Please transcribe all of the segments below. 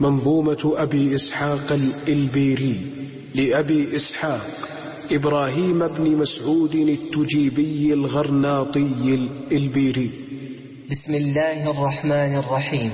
منظومة أبي إسحاق الإلبيري لأبي إسحاق إبراهيم بن مسعود التجيبي الغرناطي الإلبيري. بسم الله الرحمن الرحيم.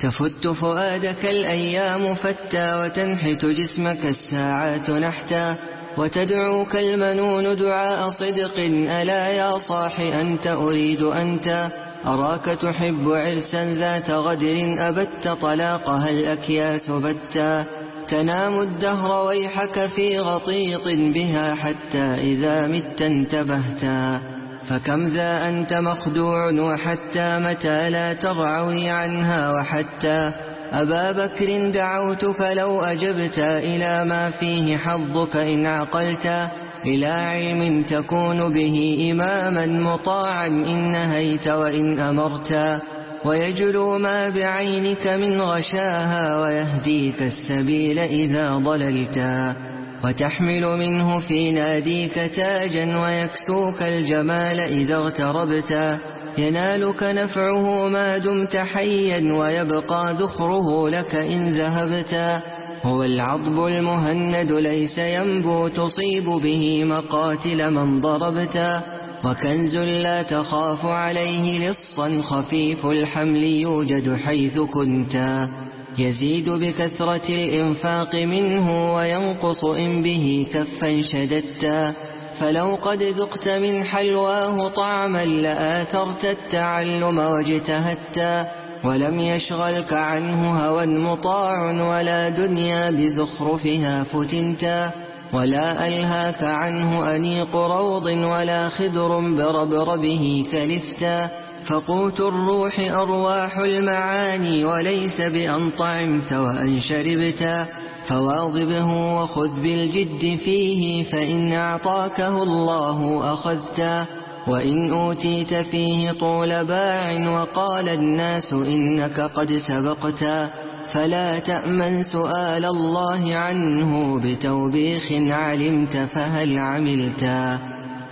تفت فؤادك الأيام فتى وتنحت جسمك الساعات نحتا وتدعوك المنون دعاء صدق ألا يا صاح أنت أريد أنت أراك تحب عرسا ذات غدر أبت طلاقها الأكياس بتا تنام الدهر ويحك في غطيط بها حتى إذا مت انتبهتا فكم ذا أنت مخدوع وحتى متى لا ترعوي عنها وحتى أبا بكر دعوتك لو أجبت إلى ما فيه حظك إن عقلت إلى علم تكون به إماما مطاعا إن نهيت وإن أمرت ويجلو ما بعينك من غشاها ويهديك السبيل إذا ضللتا وتحمل منه في ناديك تاجا ويكسوك الجمال إذا اغتربتا ينالك نفعه ما دمت حيا ويبقى ذخره لك إن ذهبتا هو العضب المهند ليس ينبو تصيب به مقاتل من ضربتا وكنز لا تخاف عليه لصا خفيف الحمل يوجد حيث كنتا يزيد بكثرة الإنفاق منه وينقص إن به كفا شددتا فلو قد ذقت من حلواه طعما لآثرت التعلم واجتهدتا ولم يشغلك عنه هوى مطاع ولا دنيا بزخرفها فتنتا ولا ألهاك عنه أنيق روض ولا خدر بربربه كلفتا فقوت الروح أرواح المعاني وليس بأن طعمت وأن شربتا فواظبه وخذ بالجد فيه فإن أعطاكه الله أخذتا وإن أوتيت فيه طول باع وقال الناس إنك قد سبقتا فلا تأمن سؤال الله عنه بتوبيخ علمت فهل عملتا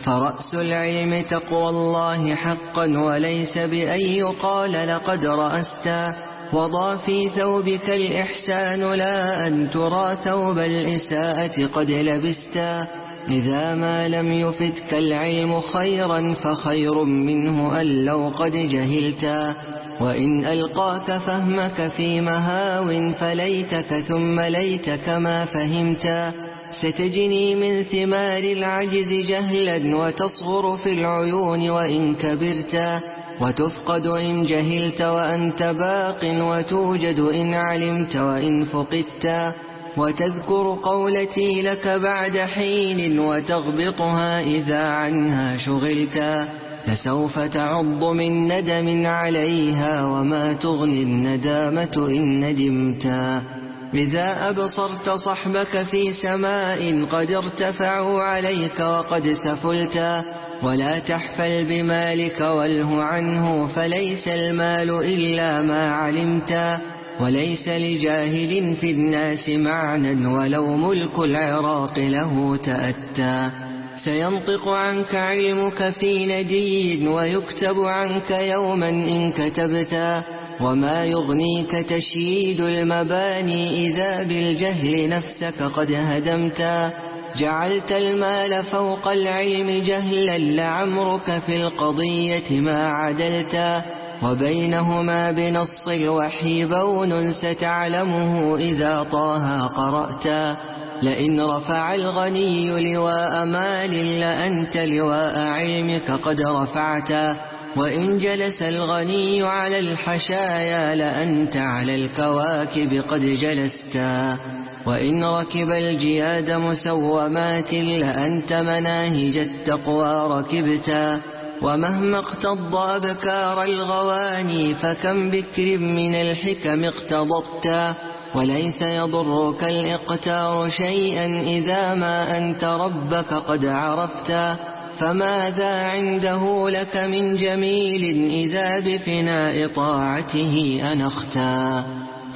فرأس العلم تقوى الله حقا وليس بأن يقال لقد رأستا وضع في ثوبك الإحسان لا أن ترى ثوب الإساءة قد لبستا إذا ما لم يفتك العلم خيرا فخير منه أن لو قد جهلتا وإن ألقاك فهمك في مهاو فليتك ثم ليتك ما فهمتا ستجني من ثمار العجز جهلا وتصغر في العيون وإن كبرتا وتفقد إن جهلت وأنت باق وتوجد إن علمت وإن فقدتا وتذكر قولتي لك بعد حين وتغبطها إذا عنها شغلتا فسوف تعض من ندم عليها وما تغني الندامة إن ندمتا إذا أبصرت صحبك في سماء قد ارتفعوا عليك وقد سفلتا ولا تحفل بمالك واله عنه فليس المال إلا ما علمتا وليس لجاهل في الناس معنى ولو ملك العراق له تأتى. سينطق عنك علمك في ندي ويكتب عنك يوما إن كتبتا وما يغنيك تشييد المباني إذا بالجهل نفسك قد هدمتا جعلت المال فوق العلم جهلا لعمرك في القضية ما عدلتا وبينهما بنص الوحي بون ستعلمه إذا طه قرأتا لئن رفع الغني لواء مال لأنت لواء علمك قد رفعتا وإن جلس الغني على الحشايا لأنت على الكواكب قد جلستا وإن ركب الجياد مسومات لأنت مناهج التقوى ركبتا ومهما اقتض أبكار الغواني فكم بكر من الحكم اقتضبتا وليس يضرك الإقتار شيئا إذا ما أنت ربك قد عرفتا فماذا عنده لك من جميل إذا بفناء طاعته أنختا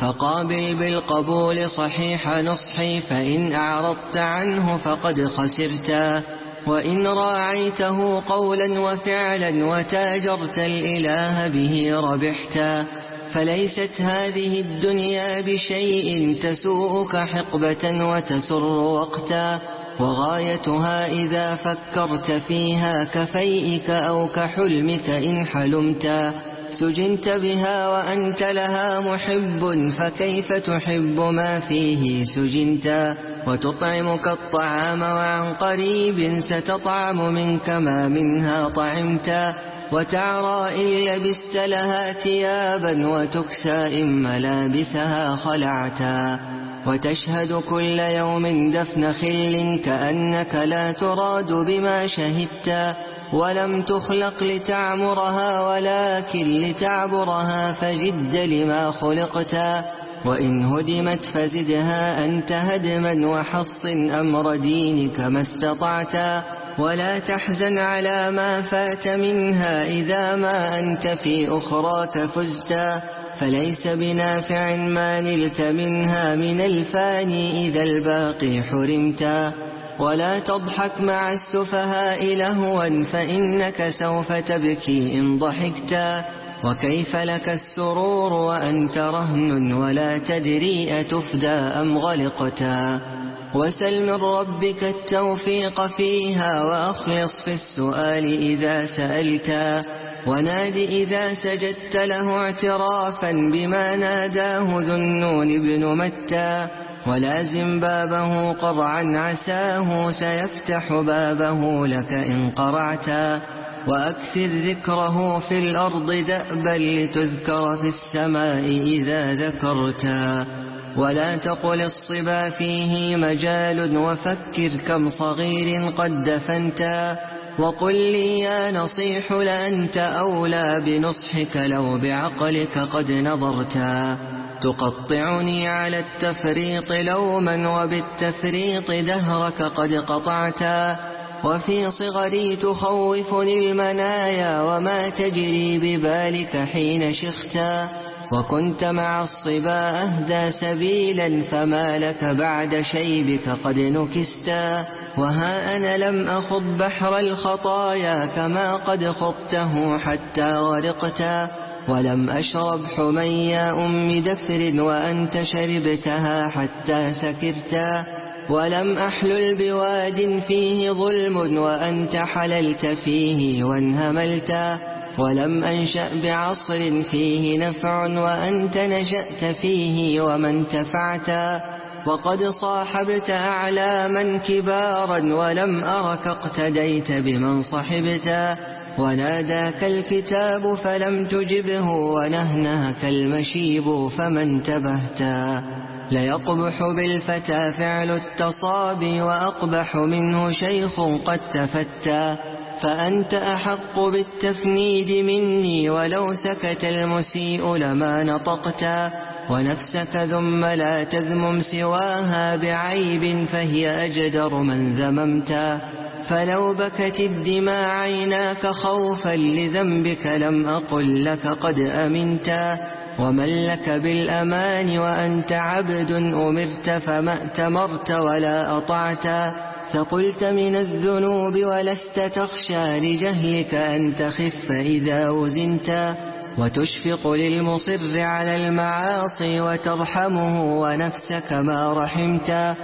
فقابل بالقبول صحيح نصحي فإن أعرضت عنه فقد خسرتا وإن راعيته قولا وفعلا وتاجرت الإله به ربحتا فليست هذه الدنيا بشيء تسوءك حقبة وتسر وقتا وغايتها إذا فكرت فيها كفيئك أو كحلمك إن حلمتا سجنت بها وأنت لها محب فكيف تحب ما فيه سجنتا وتطعمك الطعام وعن قريب ستطعم منك ما منها طعمتا وتعرى إن لبست لها ثيابا وتكسى إن ملابسها خلعتا وتشهد كل يوم دفن خل كأنك لا تراد بما شهدت. ولم تخلق لتعمرها ولكن لتعبرها فجد لما خلقت وإن هدمت فزدها أنت هدما وحصن أمر دينك ما استطعت ولا تحزن على ما فات منها إذا ما أنت في أخراك فزت فليس بنافع ما نلت منها من الفاني إذا الباقي حرمت ولا تضحك مع السفهاء لهوا فإنك سوف تبكي إن ضحكت. وكيف لك السرور وأنت رهن ولا تدري أتفدى أم غلقتا وسل من ربك التوفيق فيها وأخلص في السؤال إذا سألتا وناد إذا سجدت له اعترافا بما ناداه ذو النون بن متى. ولازم بابه قرعا عساه سيفتح بابه لك إن قرعتا. وأكثر ذكره في الأرض دأبا لتذكر في السماء إذا ذكرتا. ولا تقل الصبا فيه مجال وفكر كم صغير قد دفنتا. وقل لي يا نصيح لأنت أولى بنصحك لو بعقلك قد نظرتا. تقطعني على التفريط لوما وبالتفريط دهرك قد قطعتا وفي صغري تخوفني المنايا وما تجري ببالك حين شختا وكنت مع الصبا أهدى سبيلا فما لك بعد شيبك قد نكستا وها أنا لم أخض بحر الخطايا كما قد خضته حتى غرقتا ولم أشرب حميا أم دفر وأنت شربتها حتى سكرتا ولم أحلل بواد فيه ظلم وأنت حللت فيه وانهملتا ولم أنشأ بعصر فيه نفع وأنت نشأت فيه وما انتفعتا وقد صاحبت أعلاما كبارا ولم أرك اقتديت بمن صحبتا وناداك الكتاب فلم تجبه ونهناك المشيب فما انتبهتا ليقبح بالفتى فعل التصابي وأقبح منه شيخ قد تفتى فأنت أحق بالتفنيد مني ولو سكت المسيء لما نطقتا ونفسك ذم لا تذمم سواها بعيب فهي أجدر من ذممتا فلو بكت الدماء عيناك خوفا لذنبك لم أقل لك قد أمنتا ومن لك بالأمان وأنت عبد أمرت فما أتمرت ولا أطعتا فقلت من الذنوب ولست تخشى لجهلك أن تخف إذا وزنتا وتشفق للمصر على المعاصي وترحمه ونفسك ما رحمتا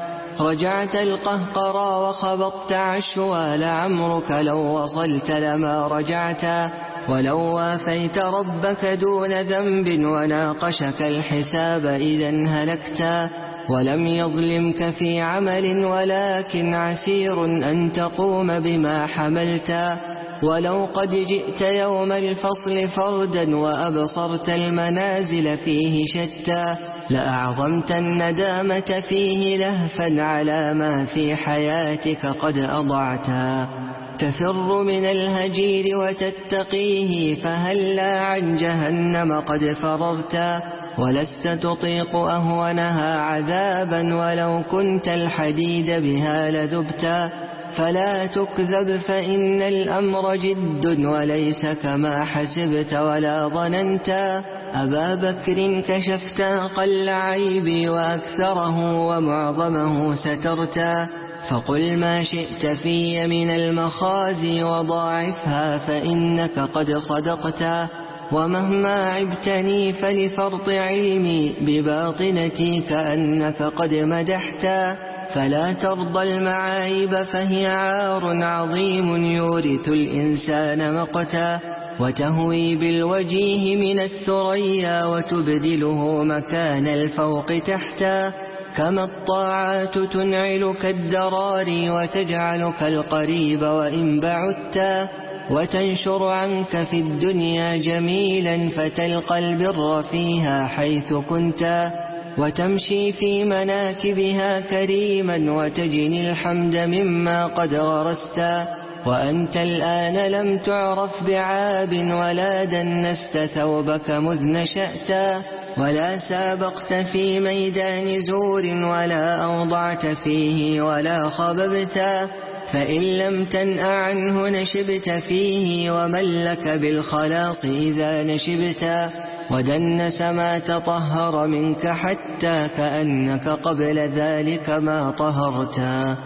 رجعت القهقرى وخبطت عشوى لعمرك لو وصلت لما رجعتا ولو وافيت ربك دون ذنب وناقشك الحساب إذا هلكتا ولم يظلمك في عمل ولكن عسير أن تقوم بما حملتا ولو قد جئت يوم الفصل فردا وأبصرت المنازل فيه شتى لأعظمت الندامة فيه لهفا على ما في حياتك قد أضعتا. تفر من الهجير وتتقيه فهلا عن جهنم قد فررتا. ولست تطيق أهونها عذابا ولو كنت الحديد بها لذبتا. فلا تكذب فإن الأمر جد وليس كما حسبت ولا ظننت. أبا بكر كشفت أقل عيبي وأكثره ومعظمه سترتا فقل ما شئت في من المخازي وضاعفها فإنك قد صدقتا ومهما عبتني فلفرط علمي بباطنتي كأنك قد مدحتا فلا ترضى المعايب فهي عار عظيم يورث الإنسان مقتا وتهوي بالوجيه من الثريا وتبدله مكان الفوق تحتا كما الطاعات تنعلك الدراري وتجعلك القريب وإن بعدتا وتنشر عنك في الدنيا جميلا فتلقى البر فيها حيث كنتا وتمشي في مناكبها كريما وتجني الحمد مما قد غرستا وأنت الآن لم تعرف بعاب ولا دنست ثوبك مذ نشأتا ولا سابقت في ميدان زور ولا أوضعت فيه ولا خببتا فإن لم تنأ عنه نشبت فيه ومن لك بالخلاص إذا نشبتا ودنس ما تطهر منك حتى كأنك قبل ذلك ما طهرتا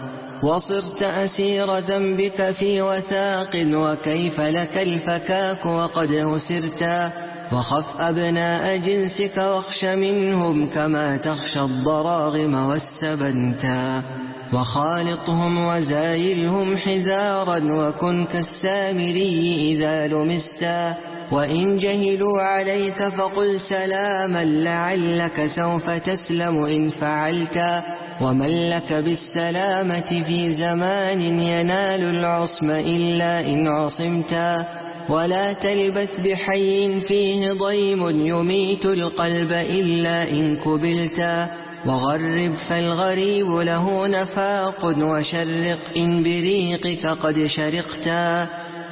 وصرت أسير ذنبك في وثاق وكيف لك الفكاك وقد أسرتا وخف أبناء جنسك واخش منهم كما تخشى الضراغم والسبنتا وخالطهم وزايلهم حذارا وكن كالسامري إذا لمستا وإن جهلوا عليك فقل سلاما لعلك سوف تسلم إن فعلتا ومن لك بالسلامة في زمان ينال العصم إلا إن عصمتا ولا تلبث بحي فيه ضيم يميت القلب إلا إن كبلتا وغرب فالغريب له نفاق وشرق إن بريقك قد شرقتا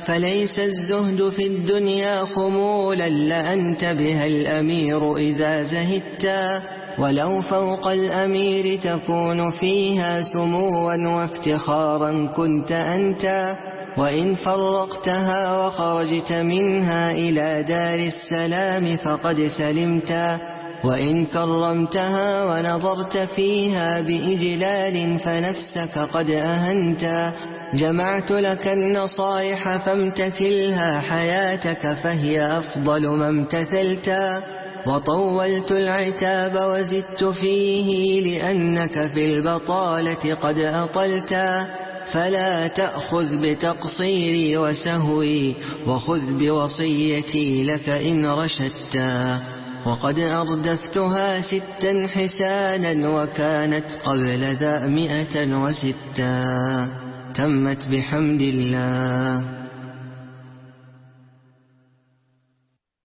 فليس الزهد في الدنيا خمولا لأنت بها الأمير إذا زهدتا ولو فوق الأمير تكون فيها سموا وافتخارا كنت أنت وإن فرقتها وخرجت منها إلى دار السلام فقد سلمتا وإن كرمتها ونظرت فيها بإجلال فنفسك قد أهنتا جمعت لك النصائح فامتثلها حياتك فهي أفضل ما امتثلتا وطولت العتاب وزدت فيه لأنك في البطالة قد أطلتا فلا تأخذ بتقصيري وسهوي وخذ بوصيتي لك إن رشدتا وقد أردفتها ستا حسانا وكانت قبل ذا مئة وستا تمت بحمد الله.